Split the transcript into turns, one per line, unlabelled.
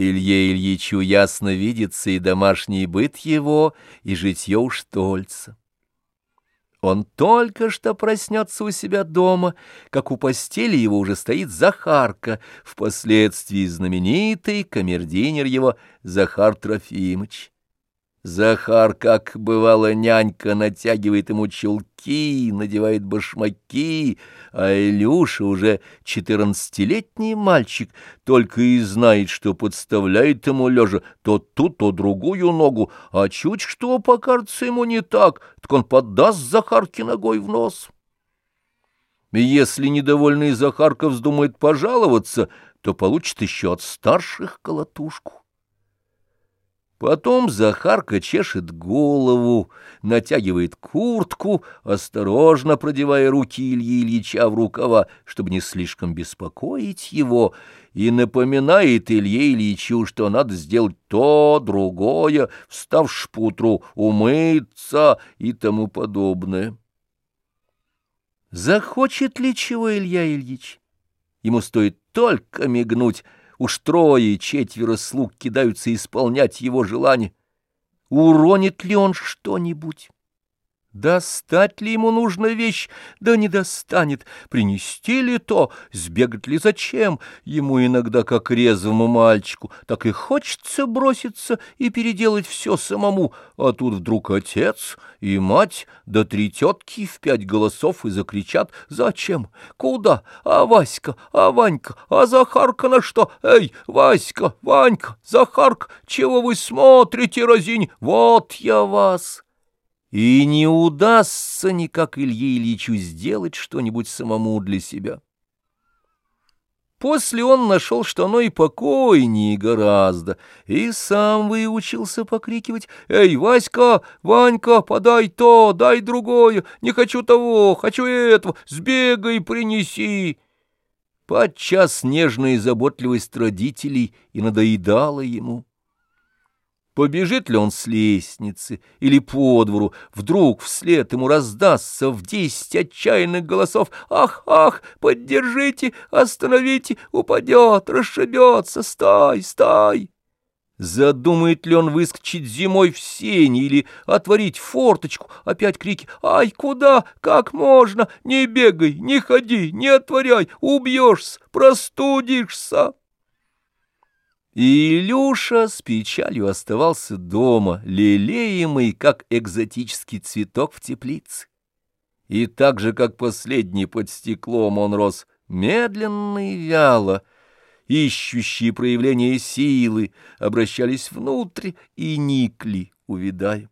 Илье Ильичу ясно видится и домашний быт его, и житье у Штольца. Он только что проснется у себя дома, как у постели его уже стоит Захарка, впоследствии знаменитый камердинер его Захар Трофимыч. Захар, как бывало, нянька натягивает ему чулки, надевает башмаки, а Илюша уже четырнадцатилетний мальчик, только и знает, что подставляет ему лежа то ту, то другую ногу, а чуть что покажется ему не так, так он поддаст Захарке ногой в нос. Если недовольный Захарка вздумает пожаловаться, то получит еще от старших колотушку. Потом Захарка чешет голову, натягивает куртку, осторожно продевая руки Ильи Ильича в рукава, чтобы не слишком беспокоить его, и напоминает Илье Ильичу, что надо сделать то, другое, встав шпутру, умыться и тому подобное. Захочет ли чего Илья Ильич? Ему стоит только мигнуть — Уж трое четверо слуг кидаются исполнять его желание. Уронит ли он что-нибудь? Достать ли ему нужная вещь? Да не достанет. Принести ли то? Сбегать ли зачем? Ему иногда, как резвому мальчику, так и хочется броситься и переделать все самому. А тут вдруг отец и мать, да три тетки в пять голосов и закричат «Зачем? Куда? А Васька? А Ванька? А Захарка на что? Эй, Васька, Ванька, Захарка, чего вы смотрите, разинь? Вот я вас!» И не удастся никак Илье Ильичу сделать что-нибудь самому для себя. После он нашел, что оно и покойнее гораздо, и сам выучился покрикивать «Эй, Васька, Ванька, подай то, дай другое, не хочу того, хочу этого, сбегай, принеси». Подчас нежная заботливость родителей и надоедала ему. Побежит ли он с лестницы или по двору, вдруг вслед ему раздастся в десять отчаянных голосов «Ах, ах, поддержите, остановите, упадет, расшибется, стай, стай!» Задумает ли он выскочить зимой в сени или отворить форточку, опять крики «Ай, куда? Как можно? Не бегай, не ходи, не отворяй, убьешься, простудишься!» И Илюша с печалью оставался дома, лелеемый, как экзотический цветок в теплице. И так же, как последний под стеклом, он рос медленно и вяло, ищущие проявления силы обращались внутрь и никли, увидая.